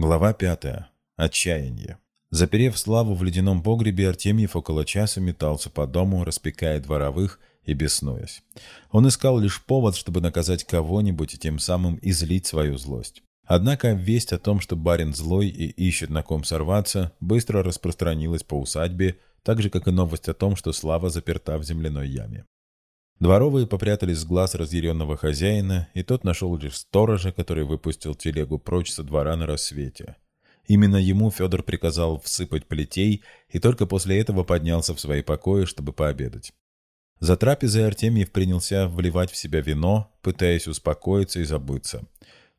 Глава пятая. Отчаяние. Заперев Славу в ледяном погребе, Артемьев около часа метался по дому, распекая дворовых и беснуясь. Он искал лишь повод, чтобы наказать кого-нибудь и тем самым излить свою злость. Однако весть о том, что барин злой и ищет на ком сорваться, быстро распространилась по усадьбе, так же, как и новость о том, что Слава заперта в земляной яме. Дворовые попрятались с глаз разъяренного хозяина, и тот нашел лишь сторожа, который выпустил телегу прочь со двора на рассвете. Именно ему Федор приказал всыпать плетей, и только после этого поднялся в свои покои, чтобы пообедать. За трапезой Артемьев принялся вливать в себя вино, пытаясь успокоиться и забыться.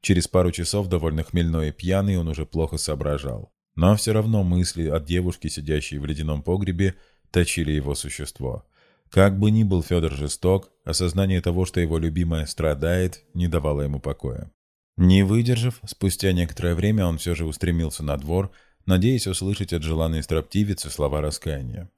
Через пару часов, довольно хмельной и пьяный, он уже плохо соображал. Но все равно мысли о девушке, сидящей в ледяном погребе, точили его существо. Как бы ни был Федор жесток, осознание того, что его любимая страдает, не давало ему покоя. Не выдержав, спустя некоторое время он все же устремился на двор, надеясь услышать от желанной строптивицы слова раскаяния.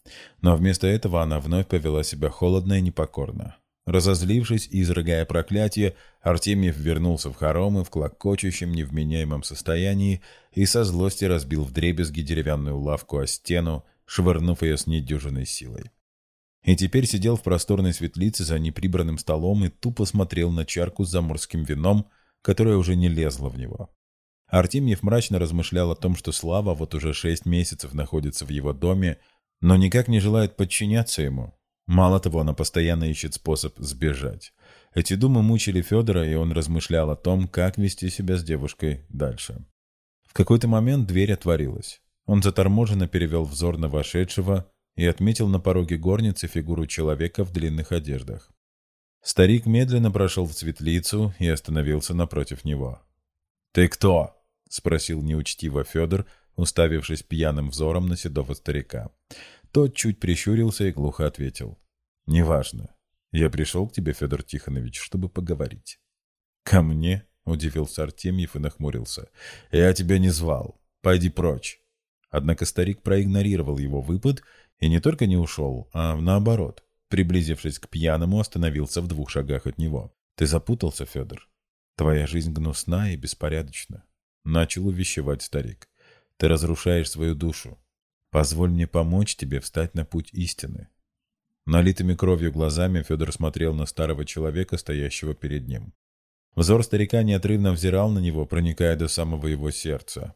Но вместо этого она вновь повела себя холодно и непокорно. Разозлившись и изрыгая проклятие, Артемьев вернулся в хоромы в клокочущем невменяемом состоянии и со злости разбил вдребезги деревянную лавку о стену, швырнув ее с недюжиной силой. И теперь сидел в просторной светлице за неприбранным столом и тупо смотрел на чарку с заморским вином, которая уже не лезла в него. Артемьев мрачно размышлял о том, что Слава вот уже шесть месяцев находится в его доме, но никак не желает подчиняться ему. Мало того, она постоянно ищет способ сбежать. Эти думы мучили Федора, и он размышлял о том, как вести себя с девушкой дальше. В какой-то момент дверь отворилась. Он заторможенно перевел взор на вошедшего, и отметил на пороге горницы фигуру человека в длинных одеждах. Старик медленно прошел в светлицу и остановился напротив него. «Ты кто?» — спросил неучтиво Федор, уставившись пьяным взором на седого старика. Тот чуть прищурился и глухо ответил. «Неважно. Я пришел к тебе, Федор Тихонович, чтобы поговорить». «Ко мне?» — удивился Артемьев и нахмурился. «Я тебя не звал. Пойди прочь». Однако старик проигнорировал его выпад и не только не ушел, а наоборот, приблизившись к пьяному, остановился в двух шагах от него. «Ты запутался, Федор. Твоя жизнь гнусна и беспорядочна», — начал увещевать старик. «Ты разрушаешь свою душу. Позволь мне помочь тебе встать на путь истины». Налитыми кровью глазами Федор смотрел на старого человека, стоящего перед ним. Взор старика неотрывно взирал на него, проникая до самого его сердца.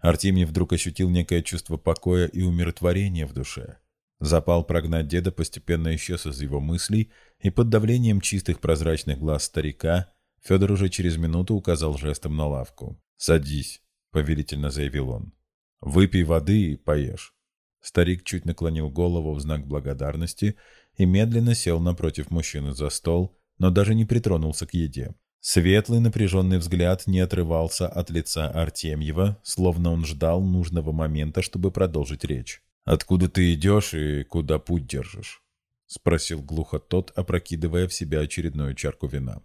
Артемий вдруг ощутил некое чувство покоя и умиротворения в душе. Запал прогнать деда постепенно исчез из его мыслей, и под давлением чистых прозрачных глаз старика Федор уже через минуту указал жестом на лавку. «Садись», — повелительно заявил он. «Выпей воды и поешь». Старик чуть наклонил голову в знак благодарности и медленно сел напротив мужчины за стол, но даже не притронулся к еде. Светлый напряженный взгляд не отрывался от лица Артемьева, словно он ждал нужного момента, чтобы продолжить речь. «Откуда ты идешь и куда путь держишь?» — спросил глухо тот, опрокидывая в себя очередную чарку вина.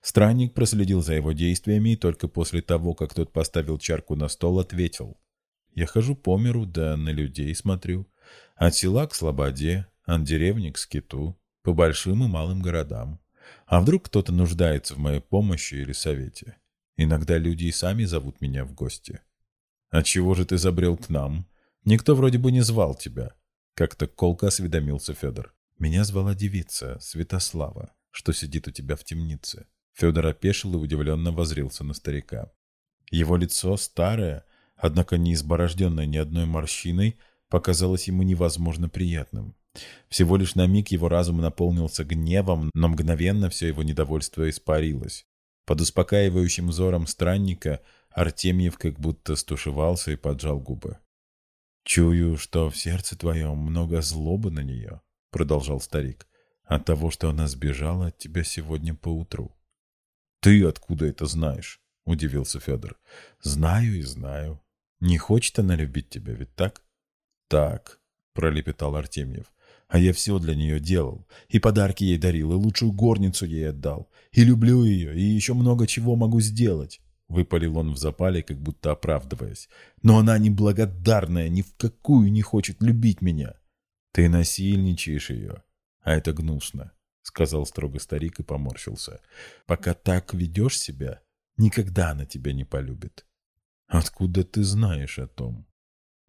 Странник проследил за его действиями и только после того, как тот поставил чарку на стол, ответил. «Я хожу по миру, да на людей смотрю. От села к слободе, от деревни к скиту, по большим и малым городам. А вдруг кто-то нуждается в моей помощи или совете? Иногда люди и сами зовут меня в гости. Отчего же ты забрел к нам?» Никто вроде бы не звал тебя. Как-то колко осведомился Федор. Меня звала девица, Святослава, что сидит у тебя в темнице. Федор опешил и удивленно возрился на старика. Его лицо, старое, однако не изборожденное ни одной морщиной, показалось ему невозможно приятным. Всего лишь на миг его разум наполнился гневом, но мгновенно все его недовольство испарилось. Под успокаивающим взором странника Артемьев как будто стушевался и поджал губы. «Чую, что в сердце твоем много злобы на нее», — продолжал старик, «от того, что она сбежала от тебя сегодня поутру». «Ты откуда это знаешь?» — удивился Федор. «Знаю и знаю. Не хочет она любить тебя, ведь так?» «Так», — пролепетал Артемьев. «А я все для нее делал. И подарки ей дарил, и лучшую горницу ей отдал. И люблю ее, и еще много чего могу сделать. — выпалил он в запале, как будто оправдываясь. «Но она неблагодарная, ни в какую не хочет любить меня. Ты насильничаешь ее, а это гнусно», — сказал строго старик и поморщился. «Пока так ведешь себя, никогда она тебя не полюбит». Откуда ты знаешь о том?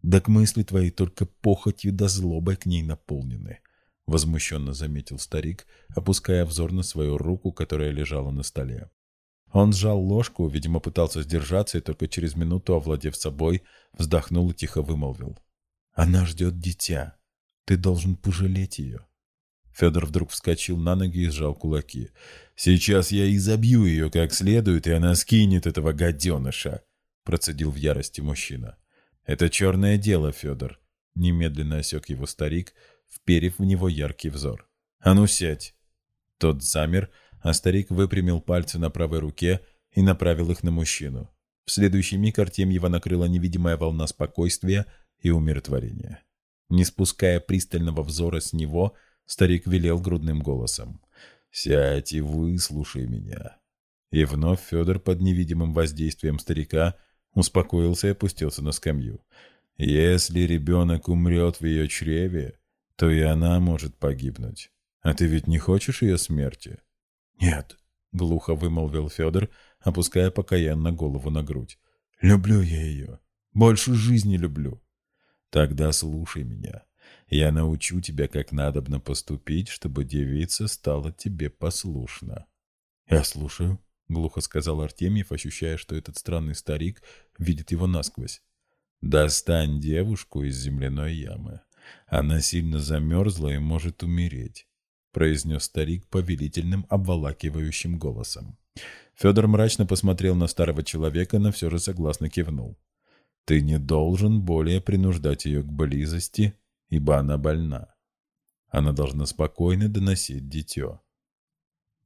Так мысли твои только похотью да злобой к ней наполнены, возмущенно заметил старик, опуская взор на свою руку, которая лежала на столе. Он сжал ложку, видимо, пытался сдержаться, и только через минуту, овладев собой, вздохнул и тихо вымолвил. «Она ждет дитя. Ты должен пожалеть ее». Федор вдруг вскочил на ноги и сжал кулаки. «Сейчас я изобью ее как следует, и она скинет этого гаденыша», процедил в ярости мужчина. «Это черное дело, Федор», немедленно осек его старик, вперев в него яркий взор. «А ну сядь!» Тот замер, а старик выпрямил пальцы на правой руке и направил их на мужчину. В следующий миг Артемьева накрыла невидимая волна спокойствия и умиротворения. Не спуская пристального взора с него, старик велел грудным голосом. «Сядь и выслушай меня». И вновь Федор под невидимым воздействием старика успокоился и опустился на скамью. «Если ребенок умрет в ее чреве, то и она может погибнуть. А ты ведь не хочешь ее смерти?» «Нет», — глухо вымолвил Федор, опуская покаянно голову на грудь. «Люблю я ее. Больше жизни люблю». «Тогда слушай меня. Я научу тебя, как надобно поступить, чтобы девица стала тебе послушна». «Я слушаю», — глухо сказал Артемьев, ощущая, что этот странный старик видит его насквозь. «Достань девушку из земляной ямы. Она сильно замерзла и может умереть произнес старик повелительным, обволакивающим голосом. Федор мрачно посмотрел на старого человека, но все же согласно кивнул. «Ты не должен более принуждать ее к близости, ибо она больна. Она должна спокойно доносить дитё».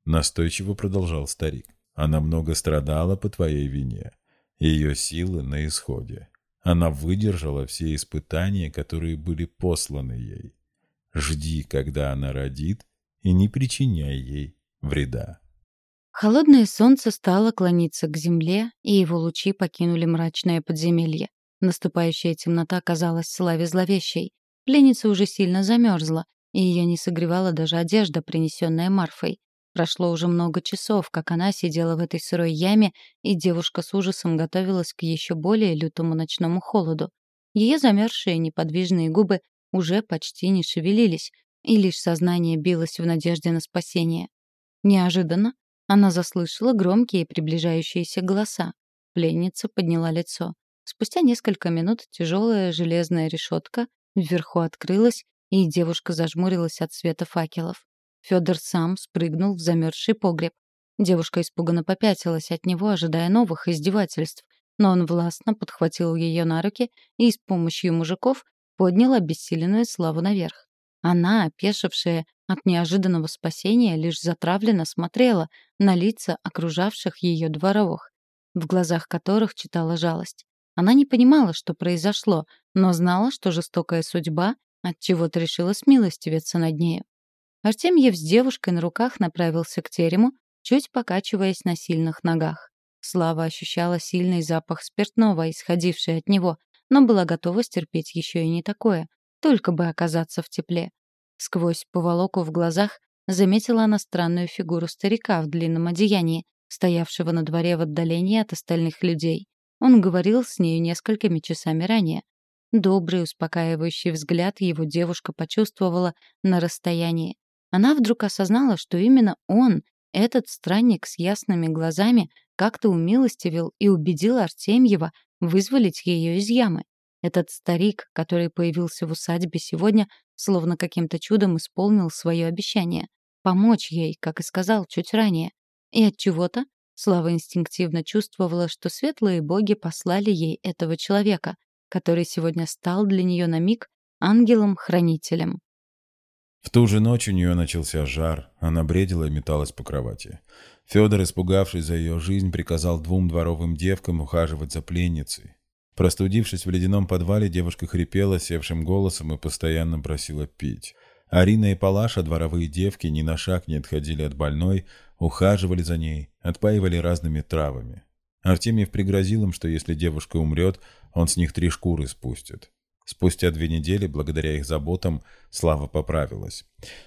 Настойчиво продолжал старик. «Она много страдала по твоей вине. Ее силы на исходе. Она выдержала все испытания, которые были посланы ей. Жди, когда она родит, и не причиняй ей вреда. Холодное солнце стало клониться к земле, и его лучи покинули мрачное подземелье. Наступающая темнота казалась славе зловещей. Пленница уже сильно замерзла, и ее не согревала даже одежда, принесенная Марфой. Прошло уже много часов, как она сидела в этой сырой яме, и девушка с ужасом готовилась к еще более лютому ночному холоду. Ее замерзшие неподвижные губы уже почти не шевелились, и лишь сознание билось в надежде на спасение. Неожиданно она заслышала громкие приближающиеся голоса. Пленница подняла лицо. Спустя несколько минут тяжелая железная решетка вверху открылась, и девушка зажмурилась от света факелов. Федор сам спрыгнул в замерзший погреб. Девушка испуганно попятилась от него, ожидая новых издевательств, но он властно подхватил ее на руки и с помощью мужиков поднял обессиленную славу наверх. Она, опешившая от неожиданного спасения, лишь затравленно смотрела на лица окружавших ее дворовых, в глазах которых читала жалость. Она не понимала, что произошло, но знала, что жестокая судьба от чего то решила смилостивиться над нею. Артемьев с девушкой на руках направился к терему, чуть покачиваясь на сильных ногах. Слава ощущала сильный запах спиртного, исходивший от него, но была готова стерпеть еще и не такое, только бы оказаться в тепле. Сквозь поволоку в глазах заметила она странную фигуру старика в длинном одеянии, стоявшего на дворе в отдалении от остальных людей. Он говорил с нею несколькими часами ранее. Добрый, успокаивающий взгляд его девушка почувствовала на расстоянии. Она вдруг осознала, что именно он, этот странник с ясными глазами, как-то умилостивил и убедил Артемьева вызволить ее из ямы. Этот старик, который появился в усадьбе сегодня, словно каким-то чудом исполнил свое обещание — помочь ей, как и сказал чуть ранее. И от чего-то Слава инстинктивно чувствовала, что светлые боги послали ей этого человека, который сегодня стал для нее на миг ангелом-хранителем. В ту же ночь у нее начался жар, она бредила и металась по кровати. Федор, испугавшись за ее жизнь, приказал двум дворовым девкам ухаживать за пленницей. Простудившись в ледяном подвале, девушка хрипела севшим голосом и постоянно просила пить. Арина и Палаша, дворовые девки, ни на шаг не отходили от больной, ухаживали за ней, отпаивали разными травами. Артемьев пригрозил им, что если девушка умрет, он с них три шкуры спустит. Спустя две недели, благодаря их заботам, Слава поправилась.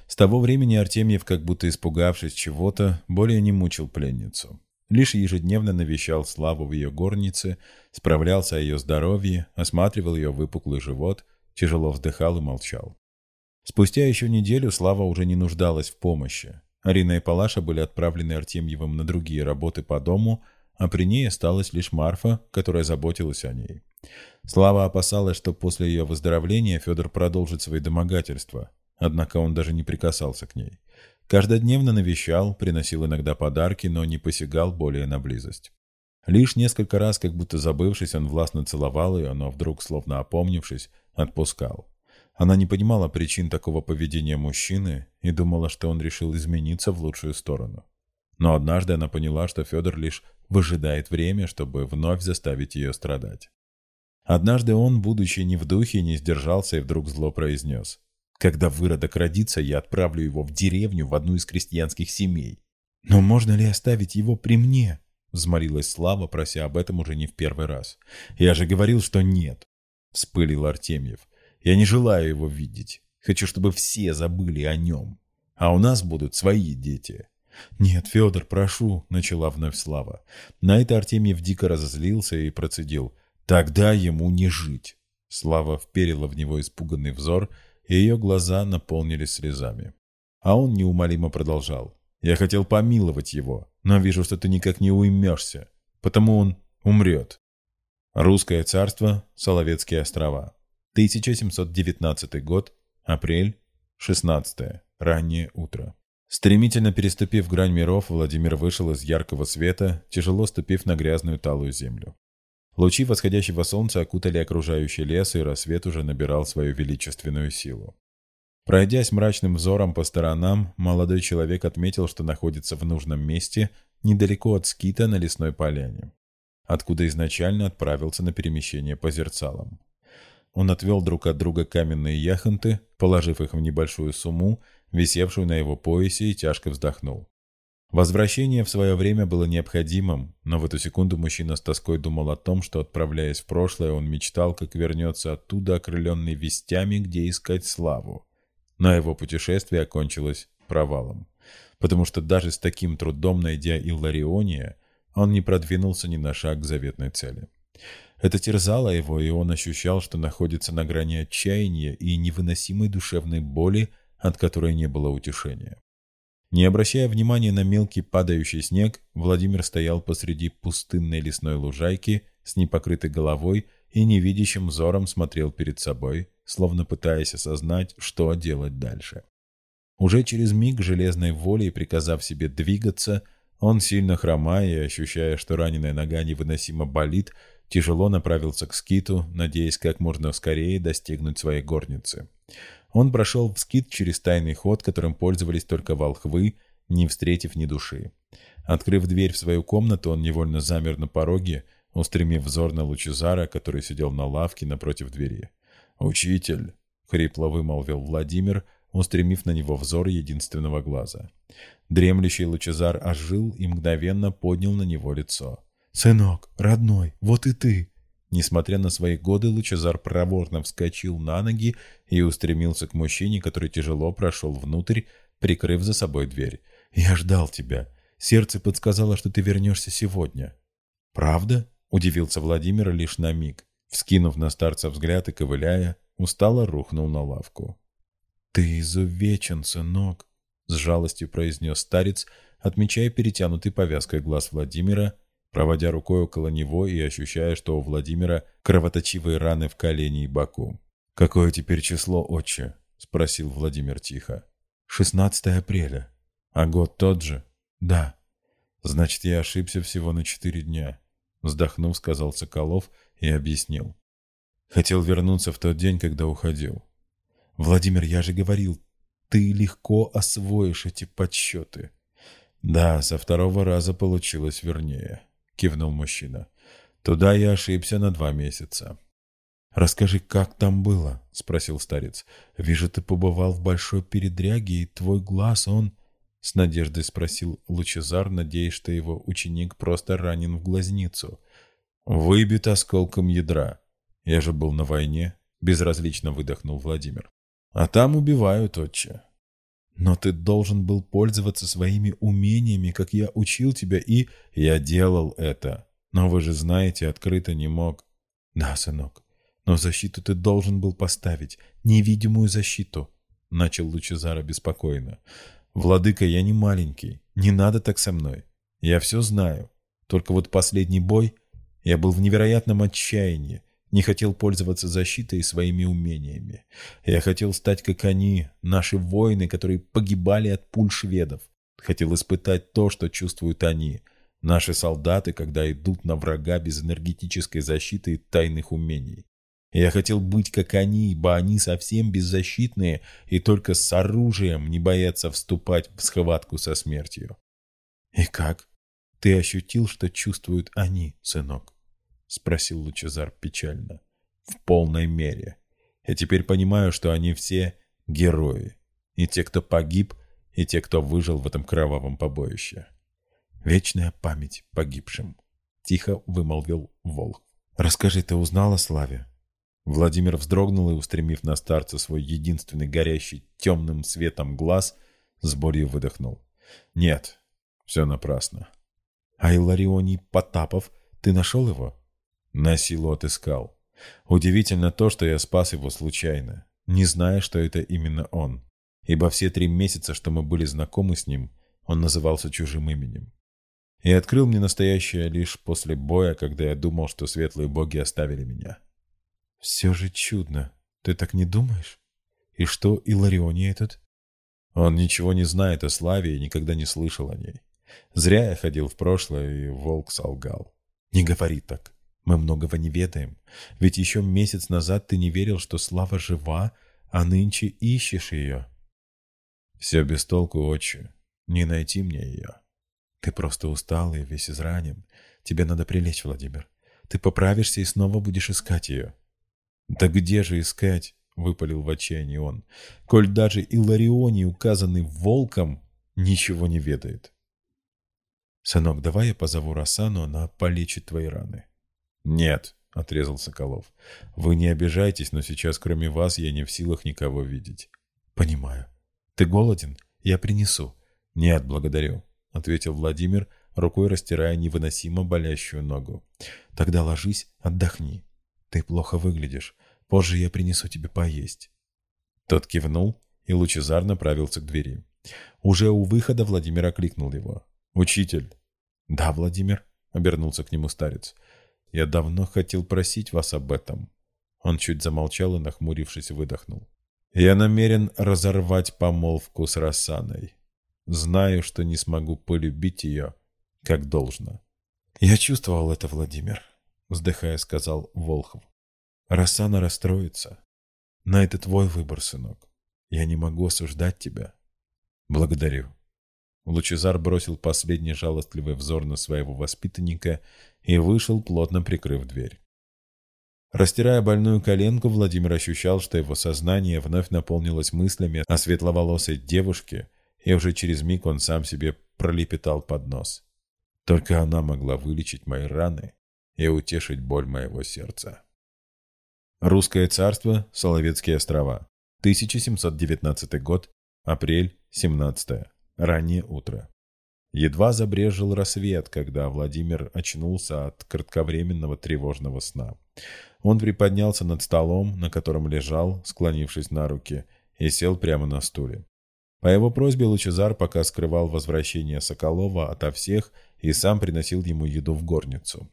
С того времени Артемьев, как будто испугавшись чего-то, более не мучил пленницу. Лишь ежедневно навещал Славу в ее горнице, справлялся о ее здоровье, осматривал ее выпуклый живот, тяжело вздыхал и молчал. Спустя еще неделю Слава уже не нуждалась в помощи. Арина и Палаша были отправлены Артемьевым на другие работы по дому, а при ней осталась лишь Марфа, которая заботилась о ней. Слава опасалась, что после ее выздоровления Федор продолжит свои домогательства, однако он даже не прикасался к ней. Каждодневно навещал, приносил иногда подарки, но не посягал более на близость. Лишь несколько раз, как будто забывшись, он властно целовал ее, но вдруг, словно опомнившись, отпускал. Она не понимала причин такого поведения мужчины и думала, что он решил измениться в лучшую сторону. Но однажды она поняла, что Федор лишь выжидает время, чтобы вновь заставить ее страдать. Однажды он, будучи не в духе, не сдержался и вдруг зло произнес. Когда выродок родится, я отправлю его в деревню в одну из крестьянских семей. Но можно ли оставить его при мне? Взмолилась Слава, прося об этом уже не в первый раз. Я же говорил, что нет. Вспылил Артемьев. Я не желаю его видеть. Хочу, чтобы все забыли о нем. А у нас будут свои дети. «Нет, Федор, прошу», — начала вновь Слава. На это Артемьев дико разозлился и процедил. «Тогда ему не жить». Слава вперила в него испуганный взор и ее глаза наполнились слезами. А он неумолимо продолжал. «Я хотел помиловать его, но вижу, что ты никак не уймешься, потому он умрет». Русское царство, Соловецкие острова. 1719 год, апрель, 16 раннее утро. Стремительно переступив грань миров, Владимир вышел из яркого света, тяжело ступив на грязную талую землю. Лучи восходящего солнца окутали окружающий лес, и рассвет уже набирал свою величественную силу. Пройдясь мрачным взором по сторонам, молодой человек отметил, что находится в нужном месте, недалеко от скита на лесной поляне, откуда изначально отправился на перемещение по зерцалам. Он отвел друг от друга каменные яхонты, положив их в небольшую сумму, висевшую на его поясе, и тяжко вздохнул. Возвращение в свое время было необходимым, но в эту секунду мужчина с тоской думал о том, что, отправляясь в прошлое, он мечтал, как вернется оттуда, окрыленный вестями, где искать славу. Но его путешествие окончилось провалом, потому что даже с таким трудом, найдя Иллариония, он не продвинулся ни на шаг к заветной цели. Это терзало его, и он ощущал, что находится на грани отчаяния и невыносимой душевной боли, от которой не было утешения. Не обращая внимания на мелкий падающий снег, Владимир стоял посреди пустынной лесной лужайки с непокрытой головой и невидящим взором смотрел перед собой, словно пытаясь осознать, что делать дальше. Уже через миг железной волей, приказав себе двигаться, он, сильно хромая и ощущая, что раненая нога невыносимо болит, тяжело направился к скиту, надеясь как можно скорее достигнуть своей горницы. Он прошел в скит через тайный ход, которым пользовались только волхвы, не встретив ни души. Открыв дверь в свою комнату, он невольно замер на пороге, устремив взор на Лучезара, который сидел на лавке напротив двери. «Учитель!» — хрипло вымолвил Владимир, устремив на него взор единственного глаза. Дремлющий Лучезар ожил и мгновенно поднял на него лицо. «Сынок, родной, вот и ты!» Несмотря на свои годы, Лучезар проворно вскочил на ноги и устремился к мужчине, который тяжело прошел внутрь, прикрыв за собой дверь. «Я ждал тебя. Сердце подсказало, что ты вернешься сегодня». «Правда?» — удивился Владимир лишь на миг. Вскинув на старца взгляд и ковыляя, устало рухнул на лавку. «Ты изувечен, сынок», — с жалостью произнес старец, отмечая перетянутый повязкой глаз Владимира — проводя рукой около него и ощущая, что у Владимира кровоточивые раны в колене и боку. «Какое теперь число, отче?» — спросил Владимир тихо. «16 апреля. А год тот же?» «Да». «Значит, я ошибся всего на четыре дня», — вздохнув, сказал Соколов и объяснил. «Хотел вернуться в тот день, когда уходил». «Владимир, я же говорил, ты легко освоишь эти подсчеты». «Да, со второго раза получилось вернее». — кивнул мужчина. «Туда я ошибся на два месяца». «Расскажи, как там было?» — спросил старец. «Вижу, ты побывал в большой передряге, и твой глаз, он...» С надеждой спросил Лучезар, надеясь, что его ученик просто ранен в глазницу. «Выбит осколком ядра. Я же был на войне», — безразлично выдохнул Владимир. «А там убивают, отче». Но ты должен был пользоваться своими умениями, как я учил тебя, и... Я делал это. Но вы же знаете, открыто не мог. Да, сынок. Но защиту ты должен был поставить. Невидимую защиту. Начал Лучезара беспокойно. Владыка, я не маленький. Не надо так со мной. Я все знаю. Только вот последний бой... Я был в невероятном отчаянии не хотел пользоваться защитой и своими умениями. Я хотел стать как они, наши воины, которые погибали от пуль шведов. Хотел испытать то, что чувствуют они, наши солдаты, когда идут на врага без энергетической защиты и тайных умений. Я хотел быть как они, ибо они совсем беззащитные и только с оружием не боятся вступать в схватку со смертью. И как? Ты ощутил, что чувствуют они, сынок? — спросил Лучезар печально. «В полной мере. Я теперь понимаю, что они все герои. И те, кто погиб, и те, кто выжил в этом кровавом побоище. Вечная память погибшим», — тихо вымолвил Волк. «Расскажи, ты узнал о Славе?» Владимир вздрогнул и, устремив на старца свой единственный горящий темным светом глаз, с болью выдохнул. «Нет, все напрасно». «А Иларионий Потапов, ты нашел его?» На силу отыскал. Удивительно то, что я спас его случайно, не зная, что это именно он. Ибо все три месяца, что мы были знакомы с ним, он назывался чужим именем. И открыл мне настоящее лишь после боя, когда я думал, что светлые боги оставили меня. Все же чудно. Ты так не думаешь? И что Иларионий этот? Он ничего не знает о славе и никогда не слышал о ней. Зря я ходил в прошлое, и волк солгал. Не говори так. Мы многого не ведаем. Ведь еще месяц назад ты не верил, что Слава жива, а нынче ищешь ее. Все без толку, отче. Не найти мне ее. Ты просто устал и весь изранен. Тебе надо прилечь, Владимир. Ты поправишься и снова будешь искать ее. Да где же искать? Выпалил в отчаянии он. Коль даже Иларионий, указанный волком, ничего не ведает. Сынок, давай я позову Рассану, она полечит твои раны. «Нет», — отрезал Соколов. «Вы не обижайтесь, но сейчас кроме вас я не в силах никого видеть». «Понимаю. Ты голоден? Я принесу». «Нет, благодарю», — ответил Владимир, рукой растирая невыносимо болящую ногу. «Тогда ложись, отдохни. Ты плохо выглядишь. Позже я принесу тебе поесть». Тот кивнул и Лучезар направился к двери. Уже у выхода Владимир окликнул его. «Учитель». «Да, Владимир», — обернулся к нему старец. Я давно хотел просить вас об этом». Он чуть замолчал и, нахмурившись, выдохнул. «Я намерен разорвать помолвку с Рассаной. Знаю, что не смогу полюбить ее, как должно». «Я чувствовал это, Владимир», — вздыхая, сказал Волхов. «Рассана расстроится. На это твой выбор, сынок. Я не могу осуждать тебя». «Благодарю», Лучезар бросил последний жалостливый взор на своего воспитанника и вышел, плотно прикрыв дверь. Растирая больную коленку, Владимир ощущал, что его сознание вновь наполнилось мыслями о светловолосой девушке, и уже через миг он сам себе пролепетал под нос. Только она могла вылечить мои раны и утешить боль моего сердца. Русское царство, Соловецкие острова. 1719 год, апрель, 17 Раннее утро. Едва забрежил рассвет, когда Владимир очнулся от кратковременного тревожного сна. Он приподнялся над столом, на котором лежал, склонившись на руки, и сел прямо на стуле. По его просьбе Лучезар пока скрывал возвращение Соколова ото всех и сам приносил ему еду в горницу.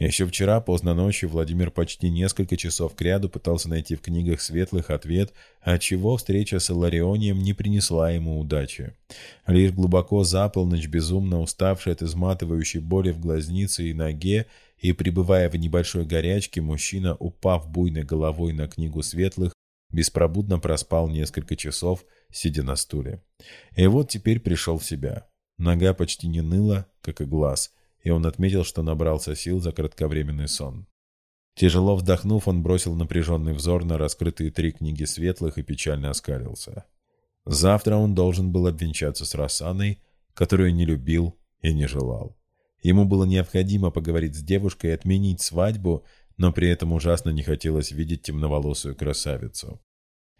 Еще вчера, поздно ночью, Владимир почти несколько часов кряду пытался найти в книгах светлых ответ, отчего встреча с Иларионием не принесла ему удачи. Лишь глубоко за полночь, безумно уставший от изматывающей боли в глазнице и ноге, и пребывая в небольшой горячке, мужчина, упав буйной головой на книгу светлых, беспробудно проспал несколько часов, сидя на стуле. И вот теперь пришел в себя. Нога почти не ныла, как и глаз – и он отметил, что набрался сил за кратковременный сон. Тяжело вздохнув, он бросил напряженный взор на раскрытые три книги светлых и печально оскалился. Завтра он должен был обвенчаться с Рассаной, которую не любил и не желал. Ему было необходимо поговорить с девушкой и отменить свадьбу, но при этом ужасно не хотелось видеть темноволосую красавицу.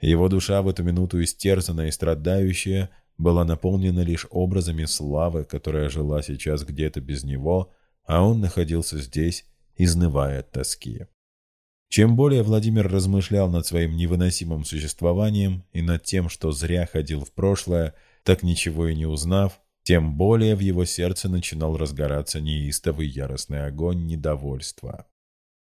Его душа в эту минуту истерзанная и страдающая была наполнена лишь образами славы, которая жила сейчас где-то без него, а он находился здесь, изнывая от тоски. Чем более Владимир размышлял над своим невыносимым существованием и над тем, что зря ходил в прошлое, так ничего и не узнав, тем более в его сердце начинал разгораться неистовый яростный огонь недовольства.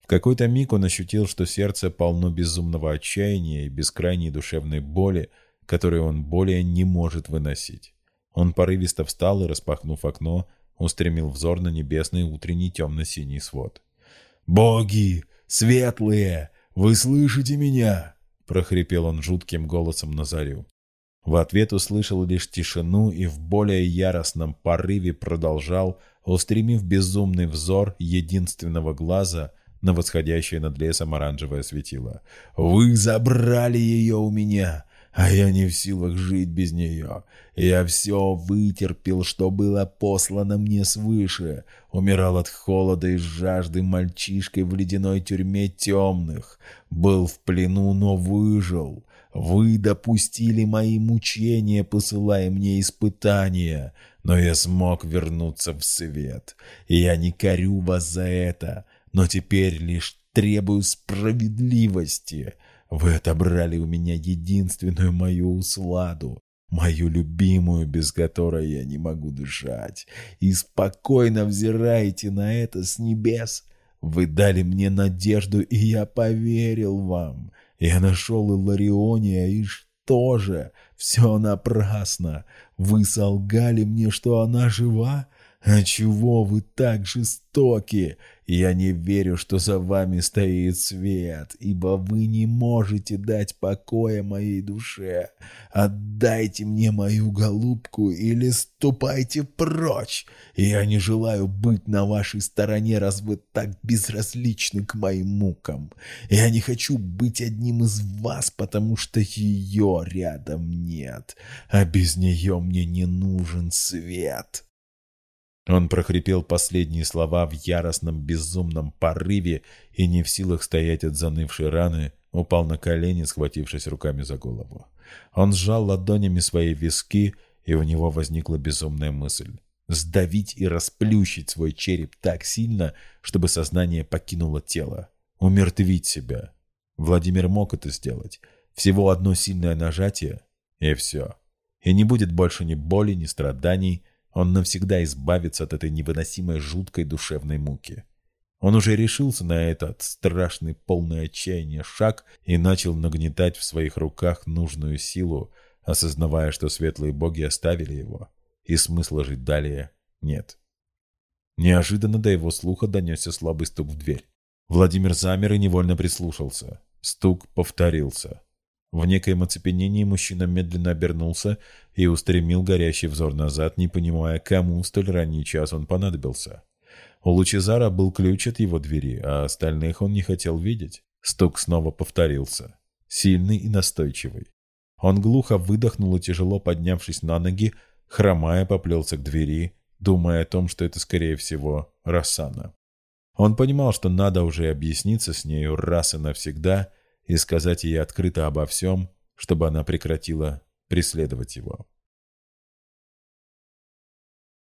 В какой-то миг он ощутил, что сердце полно безумного отчаяния и бескрайней душевной боли, которую он более не может выносить. Он порывисто встал и, распахнув окно, устремил взор на небесный утренний темно-синий свод. «Боги! Светлые! Вы слышите меня?» — прохрипел он жутким голосом на зарю. В ответ услышал лишь тишину и в более яростном порыве продолжал, устремив безумный взор единственного глаза на восходящее над лесом оранжевое светило. «Вы забрали ее у меня! А я не в силах жить без нее. Я все вытерпел, что было послано мне свыше. Умирал от холода и жажды мальчишкой в ледяной тюрьме темных. Был в плену, но выжил. Вы допустили мои мучения, посылая мне испытания, но я смог вернуться в свет. Я не корю вас за это, но теперь лишь требую справедливости. Вы отобрали у меня единственную мою усладу, мою любимую, без которой я не могу дышать, и спокойно взираете на это с небес. Вы дали мне надежду, и я поверил вам. Я нашел Илариония, и что же? Все напрасно. Вы солгали мне, что она жива, «А чего вы так жестоки? Я не верю, что за вами стоит свет, ибо вы не можете дать покоя моей душе. Отдайте мне мою голубку или ступайте прочь. Я не желаю быть на вашей стороне, раз вы так безразличны к моим мукам. Я не хочу быть одним из вас, потому что ее рядом нет, а без нее мне не нужен свет». Он прохрипел последние слова в яростном безумном порыве и не в силах стоять от занывшей раны, упал на колени, схватившись руками за голову. Он сжал ладонями свои виски, и у него возникла безумная мысль — сдавить и расплющить свой череп так сильно, чтобы сознание покинуло тело, умертвить себя. Владимир мог это сделать. Всего одно сильное нажатие — и все. И не будет больше ни боли, ни страданий, он навсегда избавится от этой невыносимой жуткой душевной муки. Он уже решился на этот страшный, полный отчаяния шаг и начал нагнетать в своих руках нужную силу, осознавая, что светлые боги оставили его, и смысла жить далее нет. Неожиданно до его слуха донесся слабый стук в дверь. Владимир замер и невольно прислушался. Стук повторился. В некоем оцепенении мужчина медленно обернулся и устремил горящий взор назад, не понимая, кому столь ранний час он понадобился. У Лучезара был ключ от его двери, а остальных он не хотел видеть. Стук снова повторился. Сильный и настойчивый. Он глухо выдохнул и, тяжело поднявшись на ноги, хромая поплелся к двери, думая о том, что это, скорее всего, Рассана. Он понимал, что надо уже объясниться с нею раз и навсегда – и сказать ей открыто обо всем, чтобы она прекратила преследовать его.